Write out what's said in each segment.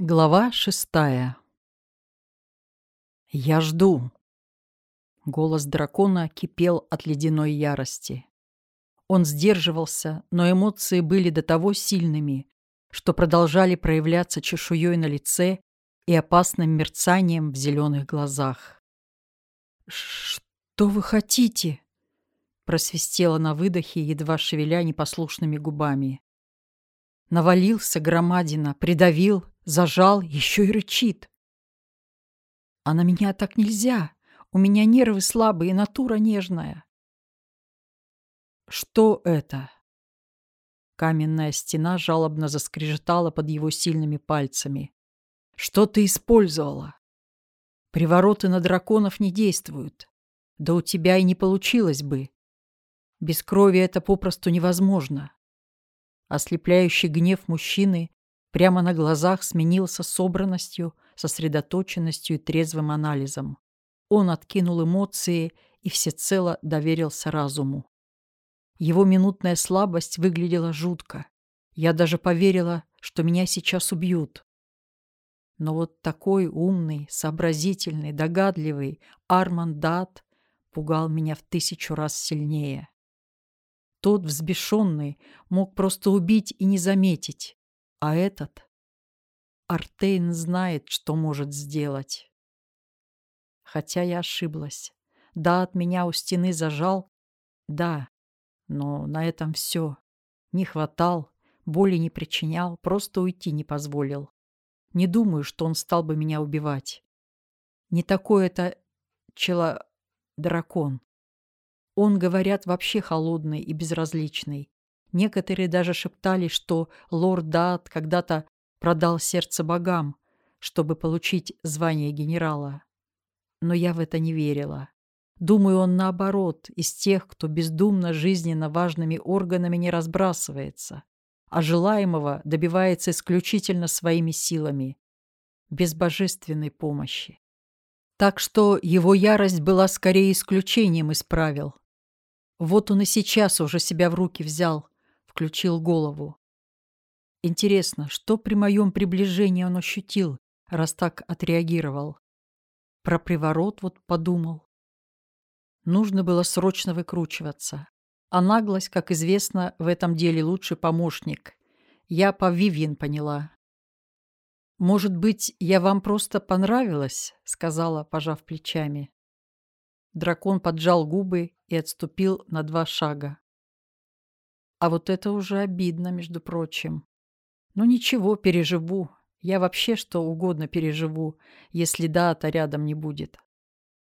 Глава шестая. «Я жду!» Голос дракона кипел от ледяной ярости. Он сдерживался, но эмоции были до того сильными, что продолжали проявляться чешуей на лице и опасным мерцанием в зеленых глазах. «Что вы хотите?» просвистела на выдохе, едва шевеля непослушными губами. Навалился громадина, придавил, Зажал, еще и рычит. А на меня так нельзя. У меня нервы слабые, натура нежная. Что это? Каменная стена жалобно заскрежетала под его сильными пальцами. Что ты использовала? Привороты на драконов не действуют. Да у тебя и не получилось бы. Без крови это попросту невозможно. Ослепляющий гнев мужчины прямо на глазах сменился собранностью, сосредоточенностью и трезвым анализом. Он откинул эмоции и всецело доверился разуму. Его минутная слабость выглядела жутко. Я даже поверила, что меня сейчас убьют. Но вот такой умный, сообразительный, догадливый Арман Дат пугал меня в тысячу раз сильнее. Тот, взбешенный, мог просто убить и не заметить. А этот? Артейн знает, что может сделать. Хотя я ошиблась. Да, от меня у стены зажал. Да, но на этом все. Не хватал, боли не причинял, просто уйти не позволил. Не думаю, что он стал бы меня убивать. Не такой это чело... дракон. Он, говорят, вообще холодный и безразличный. Некоторые даже шептали, что лорд Дат когда-то продал сердце богам, чтобы получить звание генерала. Но я в это не верила. Думаю, он наоборот, из тех, кто бездумно жизненно важными органами не разбрасывается, а желаемого добивается исключительно своими силами, без божественной помощи. Так что его ярость была скорее исключением из правил. Вот он и сейчас уже себя в руки взял, включил голову. Интересно, что при моем приближении он ощутил, раз так отреагировал? Про приворот вот подумал. Нужно было срочно выкручиваться. А наглость, как известно, в этом деле лучший помощник. Я по Вивьен поняла. «Может быть, я вам просто понравилась?» — сказала, пожав плечами. Дракон поджал губы и отступил на два шага. А вот это уже обидно, между прочим. Ну ничего, переживу. Я вообще что угодно переживу, если дата рядом не будет.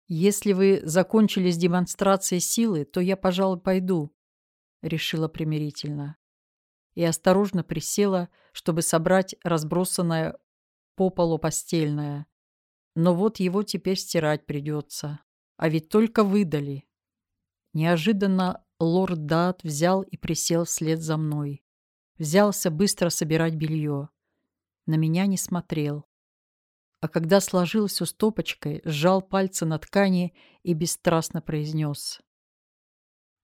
Если вы закончили с демонстрацией силы, то я, пожалуй, пойду, решила примирительно. И осторожно присела, чтобы собрать разбросанное по полу постельное. Но вот его теперь стирать придется. А ведь только выдали. Неожиданно лорд Дат взял и присел вслед за мной. Взялся быстро собирать белье. На меня не смотрел. А когда сложил все стопочкой, сжал пальцы на ткани и бесстрастно произнес.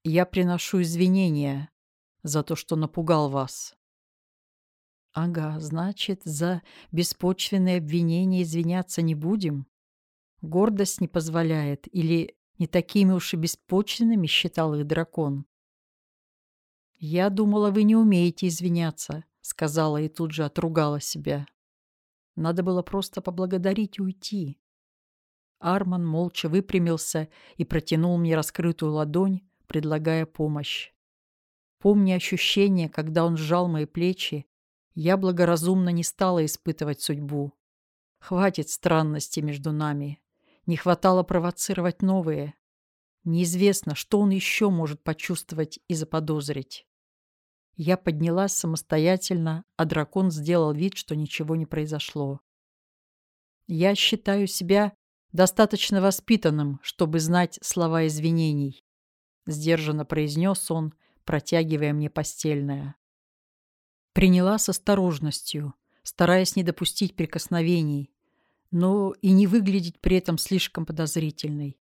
«Я приношу извинения за то, что напугал вас». «Ага, значит, за беспочвенные обвинения извиняться не будем? Гордость не позволяет или не такими уж и беспочвенными считал их дракон. «Я думала, вы не умеете извиняться», — сказала и тут же отругала себя. Надо было просто поблагодарить и уйти. Арман молча выпрямился и протянул мне раскрытую ладонь, предлагая помощь. Помня ощущение, когда он сжал мои плечи, я благоразумно не стала испытывать судьбу. Хватит странностей между нами. Не хватало провоцировать новые. Неизвестно, что он еще может почувствовать и заподозрить. Я поднялась самостоятельно, а дракон сделал вид, что ничего не произошло. Я считаю себя достаточно воспитанным, чтобы знать слова извинений, сдержанно произнес он, протягивая мне постельное. Приняла с осторожностью, стараясь не допустить прикосновений, но и не выглядеть при этом слишком подозрительной.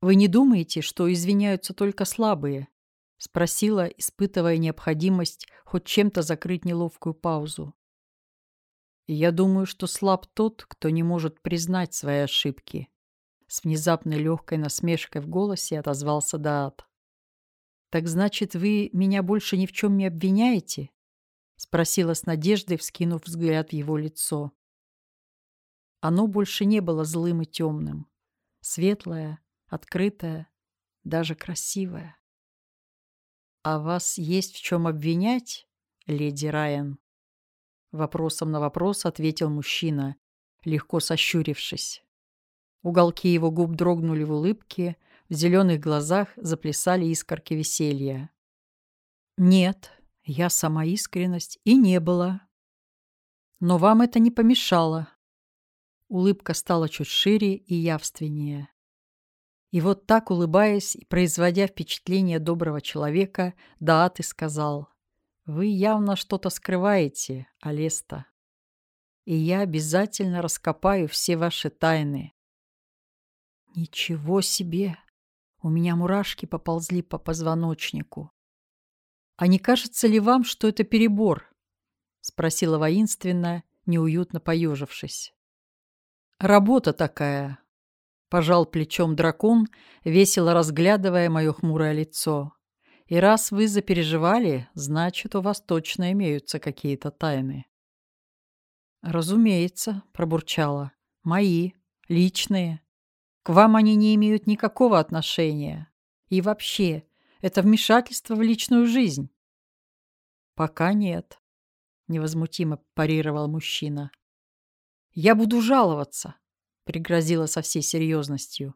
«Вы не думаете, что извиняются только слабые?» — спросила, испытывая необходимость хоть чем-то закрыть неловкую паузу. Я думаю, что слаб тот, кто не может признать свои ошибки. С внезапной легкой насмешкой в голосе отозвался Даат. «Так значит, вы меня больше ни в чем не обвиняете?» Спросила с надеждой, вскинув взгляд в его лицо. Оно больше не было злым и темным. Светлое, открытое, даже красивое. «А вас есть в чем обвинять, леди Райан?» Вопросом на вопрос ответил мужчина, легко сощурившись. Уголки его губ дрогнули в улыбке, в зеленых глазах заплясали искорки веселья. «Нет, я сама искренность и не была. Но вам это не помешало». Улыбка стала чуть шире и явственнее. И вот так, улыбаясь и производя впечатление доброго человека, Даат и сказал — вы явно что-то скрываете, Алеста. И я обязательно раскопаю все ваши тайны. Ничего себе! У меня мурашки поползли по позвоночнику. А не кажется ли вам, что это перебор? Спросила воинственно, неуютно поежившись. Работа такая. Пожал плечом дракон, весело разглядывая мое хмурое лицо. И раз вы запереживали, значит, у вас точно имеются какие-то тайны. Разумеется, пробурчала. Мои, личные. К вам они не имеют никакого отношения. И вообще, это вмешательство в личную жизнь. Пока нет, невозмутимо парировал мужчина. Я буду жаловаться, пригрозила со всей серьезностью.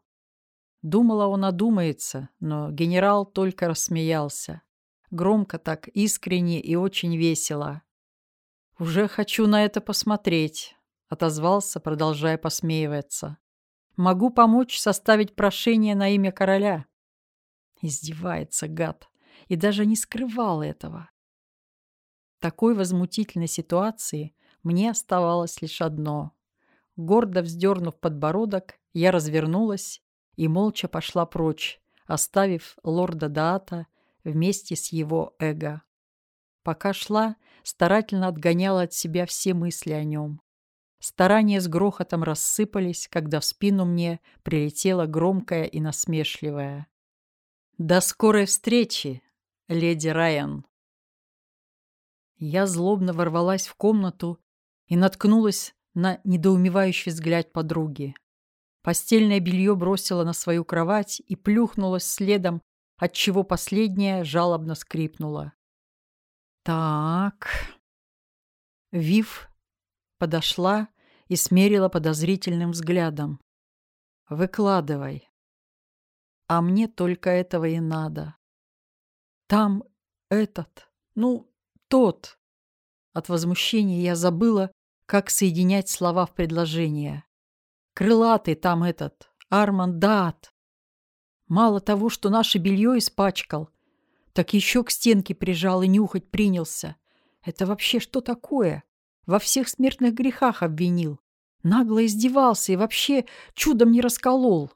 Думала, он одумается, но генерал только рассмеялся. Громко так, искренне и очень весело. «Уже хочу на это посмотреть», — отозвался, продолжая посмеиваться. «Могу помочь составить прошение на имя короля». Издевается гад. И даже не скрывал этого. В такой возмутительной ситуации мне оставалось лишь одно. Гордо вздернув подбородок, я развернулась и молча пошла прочь, оставив лорда Даата вместе с его эго. Пока шла, старательно отгоняла от себя все мысли о нем. Старания с грохотом рассыпались, когда в спину мне прилетела громкая и насмешливая. «До скорой встречи, леди Райан!» Я злобно ворвалась в комнату и наткнулась на недоумевающий взгляд подруги. Постельное белье бросила на свою кровать и плюхнулась следом, отчего последняя жалобно скрипнула. «Так...» Вив подошла и смерила подозрительным взглядом. «Выкладывай. А мне только этого и надо. Там этот, ну, тот». От возмущения я забыла, как соединять слова в предложение. Крылатый там этот, Армандат. Мало того, что наше белье испачкал, так еще к стенке прижал и нюхать принялся. Это вообще что такое? Во всех смертных грехах обвинил. Нагло издевался и вообще чудом не расколол.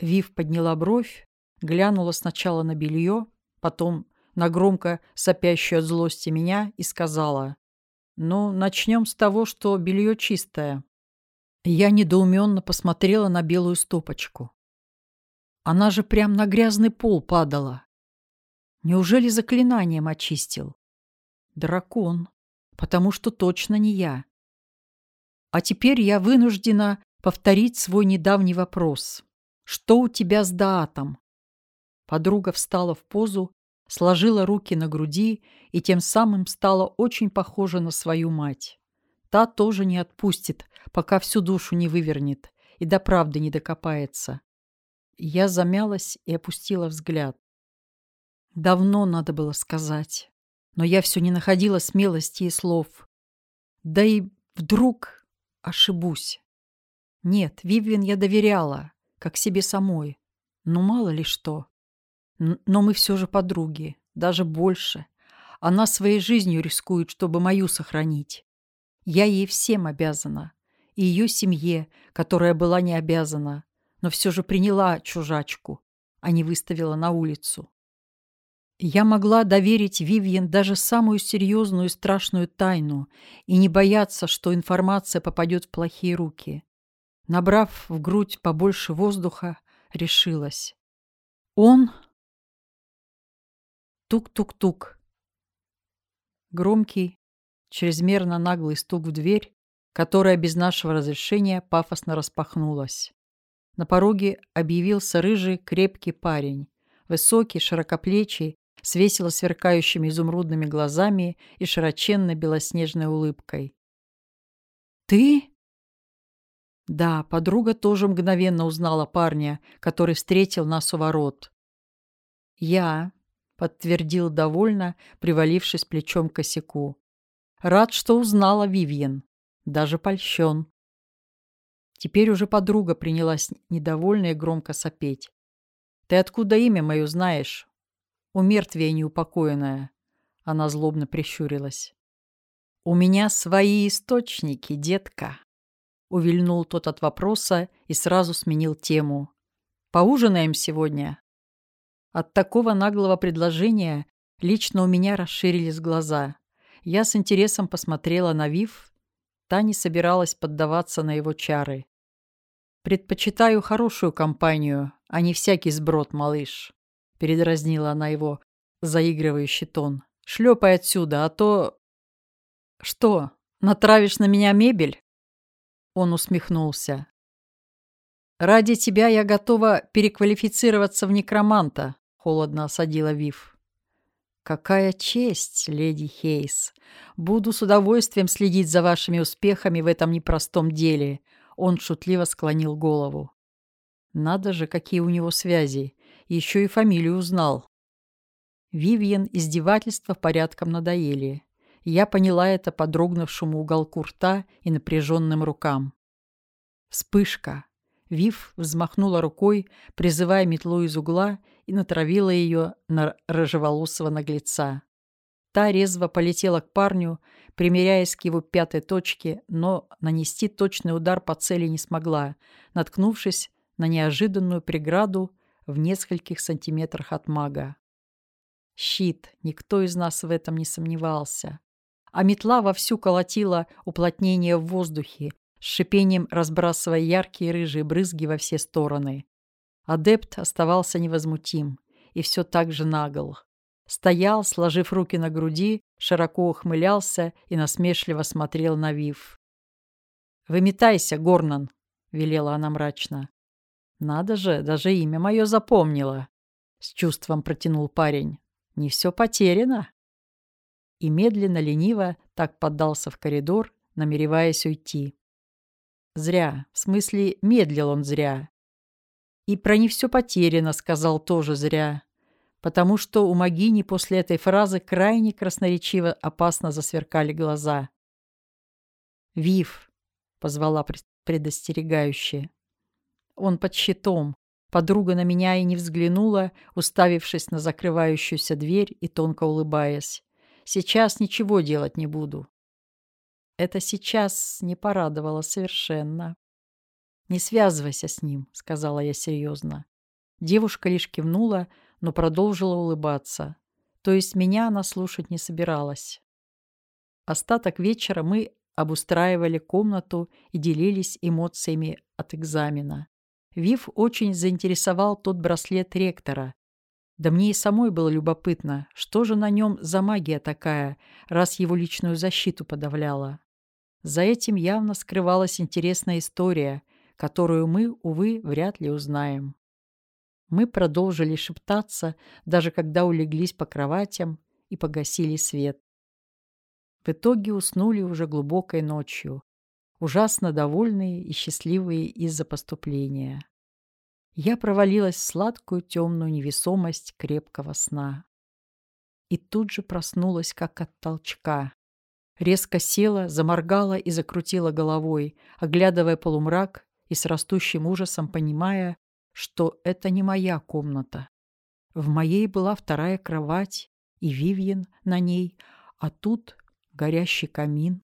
Вив подняла бровь, глянула сначала на белье, потом на громко сопящую от злости меня и сказала, «Ну, начнем с того, что белье чистое. Я недоуменно посмотрела на белую стопочку. Она же прям на грязный пол падала. Неужели заклинанием очистил? Дракон, потому что точно не я. А теперь я вынуждена повторить свой недавний вопрос. Что у тебя с Даатом? Подруга встала в позу, сложила руки на груди и тем самым стала очень похожа на свою мать. Та тоже не отпустит, пока всю душу не вывернет и до правды не докопается. Я замялась и опустила взгляд. Давно надо было сказать, но я все не находила смелости и слов. Да и вдруг ошибусь. Нет, Вивиан я доверяла, как себе самой. Ну, мало ли что. Но мы все же подруги, даже больше. Она своей жизнью рискует, чтобы мою сохранить. Я ей всем обязана. И ее семье, которая была не обязана, но все же приняла чужачку, а не выставила на улицу. Я могла доверить Вивьен даже самую серьезную и страшную тайну и не бояться, что информация попадет в плохие руки. Набрав в грудь побольше воздуха, решилась. Он... Тук-тук-тук. Громкий, чрезмерно наглый стук в дверь, которая без нашего разрешения пафосно распахнулась. На пороге объявился рыжий крепкий парень, высокий, широкоплечий, с весело сверкающими изумрудными глазами и широченной белоснежной улыбкой. «Ты?» Да, подруга тоже мгновенно узнала парня, который встретил нас у ворот. «Я», — подтвердил довольно, привалившись плечом к косяку. «Рад, что узнала Вивьен. Даже польщен». Теперь уже подруга принялась недовольно и громко сопеть. «Ты откуда имя мое знаешь? у мертвия неупокоенная. Она злобно прищурилась. «У меня свои источники, детка!» Увильнул тот от вопроса и сразу сменил тему. «Поужинаем сегодня?» От такого наглого предложения лично у меня расширились глаза. Я с интересом посмотрела на Вив. Та не собиралась поддаваться на его чары. «Предпочитаю хорошую компанию, а не всякий сброд, малыш», — передразнила она его, заигрывающий тон. «Шлепай отсюда, а то...» «Что, натравишь на меня мебель?» Он усмехнулся. «Ради тебя я готова переквалифицироваться в некроманта», — холодно осадила Вив. «Какая честь, леди Хейс! Буду с удовольствием следить за вашими успехами в этом непростом деле», — он шутливо склонил голову. «Надо же, какие у него связи! Еще и фамилию узнал. Вивьен издевательства порядком надоели. Я поняла это по дрогнувшему уголку рта и напряженным рукам. Вспышка. Вив взмахнула рукой, призывая метлу из угла, и натравила ее на рыжеволосого наглеца. Та резво полетела к парню, примеряясь к его пятой точке, но нанести точный удар по цели не смогла, наткнувшись на неожиданную преграду в нескольких сантиметрах от мага. Щит, никто из нас в этом не сомневался. А метла вовсю колотила уплотнение в воздухе, с шипением разбрасывая яркие рыжие брызги во все стороны. Адепт оставался невозмутим и все так же нагл. Стоял, сложив руки на груди, широко ухмылялся и насмешливо смотрел на Вив. «Выметайся, Горнан!» — велела она мрачно. «Надо же, даже имя мое запомнила!» — с чувством протянул парень. «Не все потеряно!» И медленно-лениво так поддался в коридор, намереваясь уйти. Зря, в смысле, медлил он зря. И про «не все потеряно» сказал тоже зря, потому что у Магини после этой фразы крайне красноречиво опасно засверкали глаза. «Вив!» — позвала предостерегающе. Он под щитом. Подруга на меня и не взглянула, уставившись на закрывающуюся дверь и тонко улыбаясь. Сейчас ничего делать не буду. Это сейчас не порадовало совершенно. «Не связывайся с ним», — сказала я серьезно. Девушка лишь кивнула, но продолжила улыбаться. То есть меня она слушать не собиралась. Остаток вечера мы обустраивали комнату и делились эмоциями от экзамена. Вив очень заинтересовал тот браслет ректора. Да мне и самой было любопытно, что же на нем за магия такая, раз его личную защиту подавляла. За этим явно скрывалась интересная история, которую мы, увы, вряд ли узнаем. Мы продолжили шептаться, даже когда улеглись по кроватям и погасили свет. В итоге уснули уже глубокой ночью, ужасно довольные и счастливые из-за поступления. Я провалилась в сладкую темную невесомость крепкого сна. И тут же проснулась, как от толчка. Резко села, заморгала и закрутила головой, оглядывая полумрак и с растущим ужасом понимая, что это не моя комната. В моей была вторая кровать и Вивьен на ней, а тут горящий камин.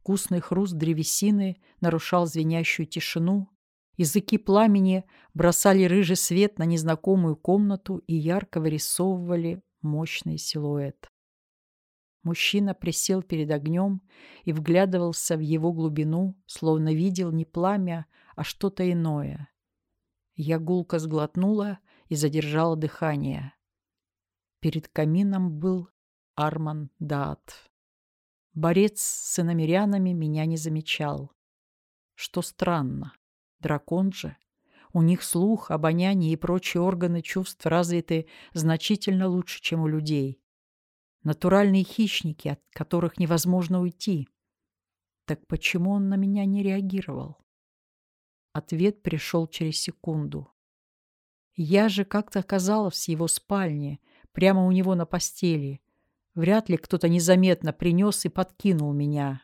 Вкусный хруст древесины нарушал звенящую тишину, Языки пламени бросали рыжий свет на незнакомую комнату и ярко вырисовывали мощный силуэт. Мужчина присел перед огнем и вглядывался в его глубину, словно видел не пламя, а что-то иное. Я гулко сглотнула и задержала дыхание. Перед камином был Арман Даат. Борец с иномерянами меня не замечал. Что странно, дракон же. У них слух, обоняние и прочие органы чувств развиты значительно лучше, чем у людей. Натуральные хищники, от которых невозможно уйти. Так почему он на меня не реагировал? Ответ пришел через секунду. Я же как-то оказалась в его спальне, прямо у него на постели. Вряд ли кто-то незаметно принес и подкинул меня.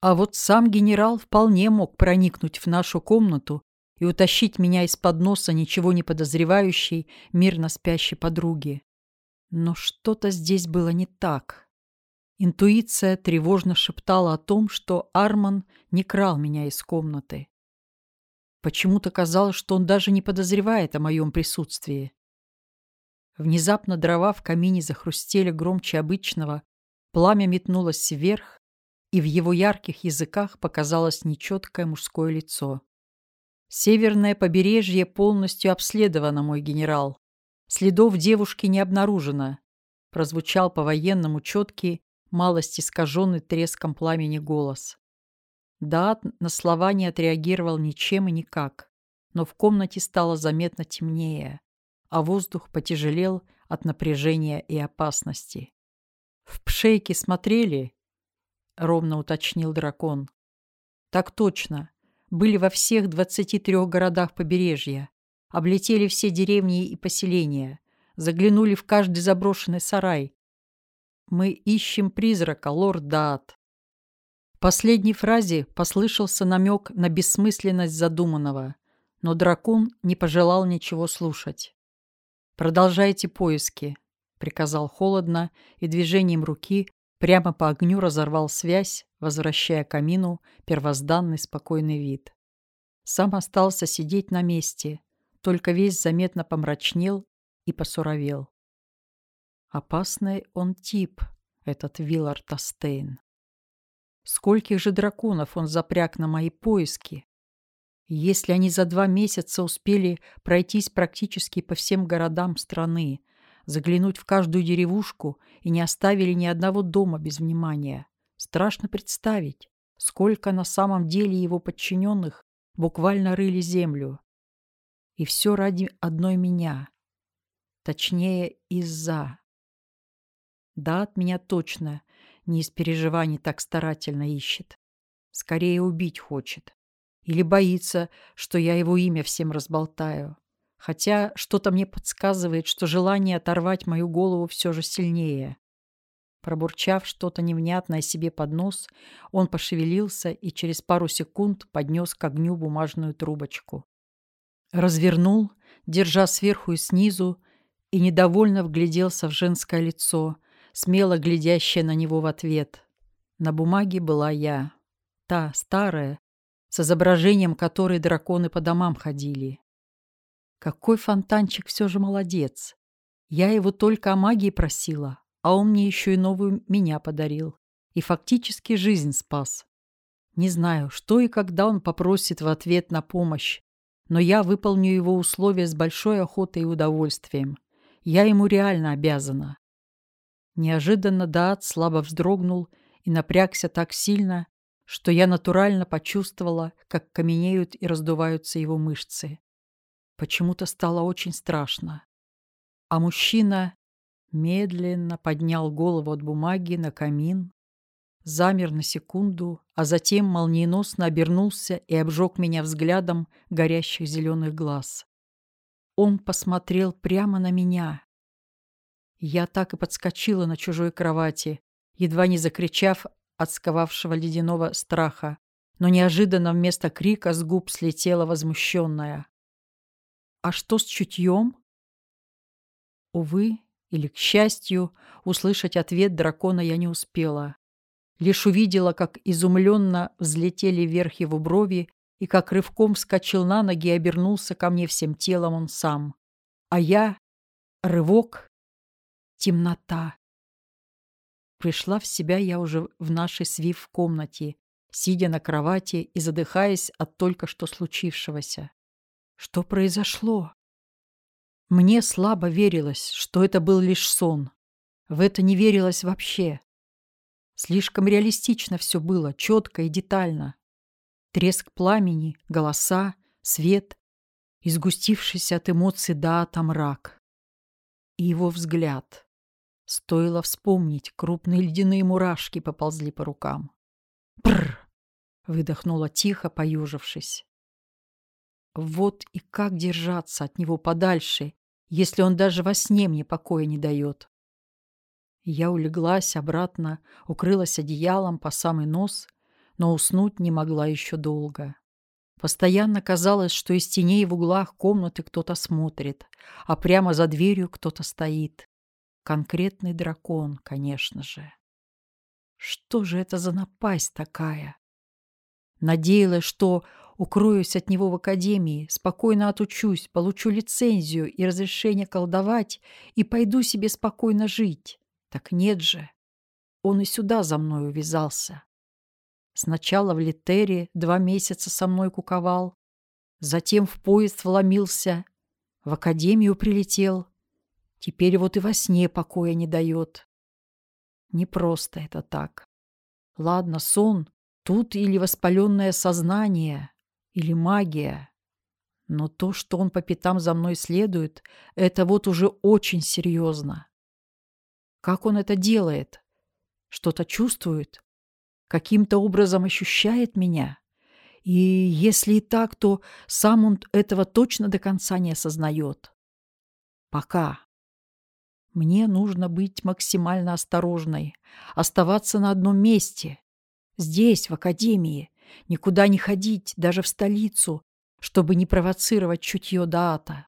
А вот сам генерал вполне мог проникнуть в нашу комнату и утащить меня из-под носа ничего не подозревающей, мирно спящей подруги. Но что-то здесь было не так. Интуиция тревожно шептала о том, что Арман не крал меня из комнаты. Почему-то казалось, что он даже не подозревает о моем присутствии. Внезапно дрова в камине захрустели громче обычного, пламя метнулось вверх, и в его ярких языках показалось нечеткое мужское лицо. Северное побережье полностью обследовано, мой генерал. Следов девушки не обнаружено. Прозвучал по-военному четкий, малость искаженный треском пламени голос. Даат на слова не отреагировал ничем и никак, но в комнате стало заметно темнее, а воздух потяжелел от напряжения и опасности. «В пшейке смотрели?» — ровно уточнил дракон. «Так точно. Были во всех двадцати трех городах побережья. Облетели все деревни и поселения. Заглянули в каждый заброшенный сарай. Мы ищем призрака, лорд Даат последней фразе послышался намек на бессмысленность задуманного, но дракон не пожелал ничего слушать. «Продолжайте поиски», — приказал холодно и движением руки прямо по огню разорвал связь, возвращая камину первозданный спокойный вид. Сам остался сидеть на месте, только весь заметно помрачнел и посуровел. Опасный он тип, этот Виллард Астейн. Скольких же драконов он запряг на мои поиски? Если они за два месяца успели пройтись практически по всем городам страны, заглянуть в каждую деревушку и не оставили ни одного дома без внимания, страшно представить, сколько на самом деле его подчиненных буквально рыли землю. И все ради одной меня. Точнее, из-за. Да, от меня точно не из переживаний так старательно ищет. Скорее убить хочет. Или боится, что я его имя всем разболтаю. Хотя что-то мне подсказывает, что желание оторвать мою голову все же сильнее. Пробурчав что-то невнятное себе под нос, он пошевелился и через пару секунд поднес к огню бумажную трубочку. Развернул, держа сверху и снизу, и недовольно вгляделся в женское лицо, смело глядящая на него в ответ. На бумаге была я. Та, старая, с изображением которой драконы по домам ходили. Какой фонтанчик все же молодец. Я его только о магии просила, а он мне еще и новую меня подарил. И фактически жизнь спас. Не знаю, что и когда он попросит в ответ на помощь, но я выполню его условия с большой охотой и удовольствием. Я ему реально обязана. Неожиданно Даат слабо вздрогнул и напрягся так сильно, что я натурально почувствовала, как каменеют и раздуваются его мышцы. Почему-то стало очень страшно. А мужчина медленно поднял голову от бумаги на камин, замер на секунду, а затем молниеносно обернулся и обжег меня взглядом горящих зеленых глаз. Он посмотрел прямо на меня, я так и подскочила на чужой кровати, едва не закричав от сковавшего ледяного страха, но неожиданно вместо крика с губ слетела возмущенная. «А что с чутьем?» Увы, или, к счастью, услышать ответ дракона я не успела. Лишь увидела, как изумленно взлетели вверх его брови и как рывком вскочил на ноги и обернулся ко мне всем телом он сам. А я... Рывок. Темнота. Пришла в себя я уже в нашей свив комнате, сидя на кровати и задыхаясь от только что случившегося. Что произошло? Мне слабо верилось, что это был лишь сон. В это не верилось вообще. Слишком реалистично все было, четко и детально. Треск пламени, голоса, свет, изгустившийся от эмоций да там мрак. И его взгляд. Стоило вспомнить, крупные ледяные мурашки поползли по рукам. «Прррр!» — выдохнула тихо, поюжившись. Вот и как держаться от него подальше, если он даже во сне мне покоя не дает. Я улеглась обратно, укрылась одеялом по самый нос, но уснуть не могла еще долго. Постоянно казалось, что из теней в углах комнаты кто-то смотрит, а прямо за дверью кто-то стоит. Конкретный дракон, конечно же. Что же это за напасть такая? Надеялась, что укроюсь от него в академии, спокойно отучусь, получу лицензию и разрешение колдовать и пойду себе спокойно жить. Так нет же. Он и сюда за мной увязался. Сначала в Литере два месяца со мной куковал, затем в поезд вломился, в академию прилетел. Теперь вот и во сне покоя не дает. Не просто это так. Ладно, сон, тут или воспаленное сознание, или магия. Но то, что он по пятам за мной следует, это вот уже очень серьезно. Как он это делает? Что-то чувствует? Каким-то образом ощущает меня? И если и так, то сам он этого точно до конца не осознает. Пока. Мне нужно быть максимально осторожной, оставаться на одном месте, здесь, в академии, никуда не ходить, даже в столицу, чтобы не провоцировать чутье Даата.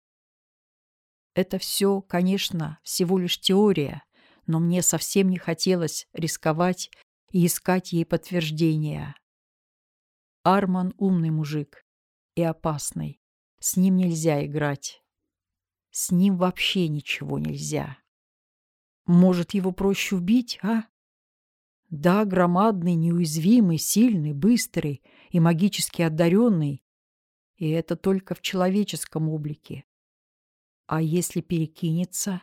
Это все, конечно, всего лишь теория, но мне совсем не хотелось рисковать и искать ей подтверждения. Арман умный мужик и опасный. С ним нельзя играть. С ним вообще ничего нельзя. Может, его проще убить, а? Да, громадный, неуязвимый, сильный, быстрый и магически одаренный. И это только в человеческом облике. А если перекинется?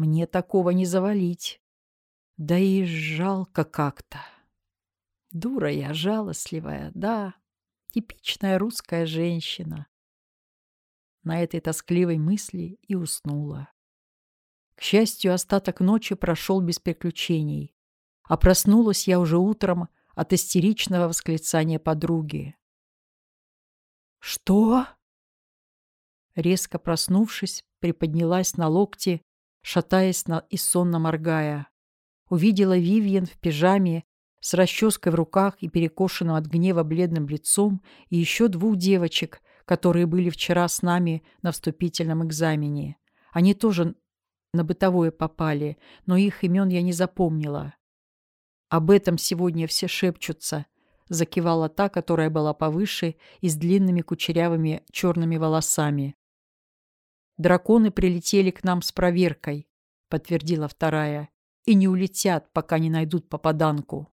Мне такого не завалить. Да и жалко как-то. Дура я, жалостливая, да, типичная русская женщина. На этой тоскливой мысли и уснула. К счастью, остаток ночи прошел без приключений, а проснулась я уже утром от истеричного восклицания подруги. «Что?» Резко проснувшись, приподнялась на локте шатаясь и сонно моргая. Увидела Вивьен в пижаме, с расческой в руках и перекошенным от гнева бледным лицом, и еще двух девочек, которые были вчера с нами на вступительном экзамене. Они тоже на бытовое попали, но их имен я не запомнила. «Об этом сегодня все шепчутся», — закивала та, которая была повыше и с длинными кучерявыми черными волосами. Драконы прилетели к нам с проверкой, подтвердила вторая, и не улетят, пока не найдут попаданку.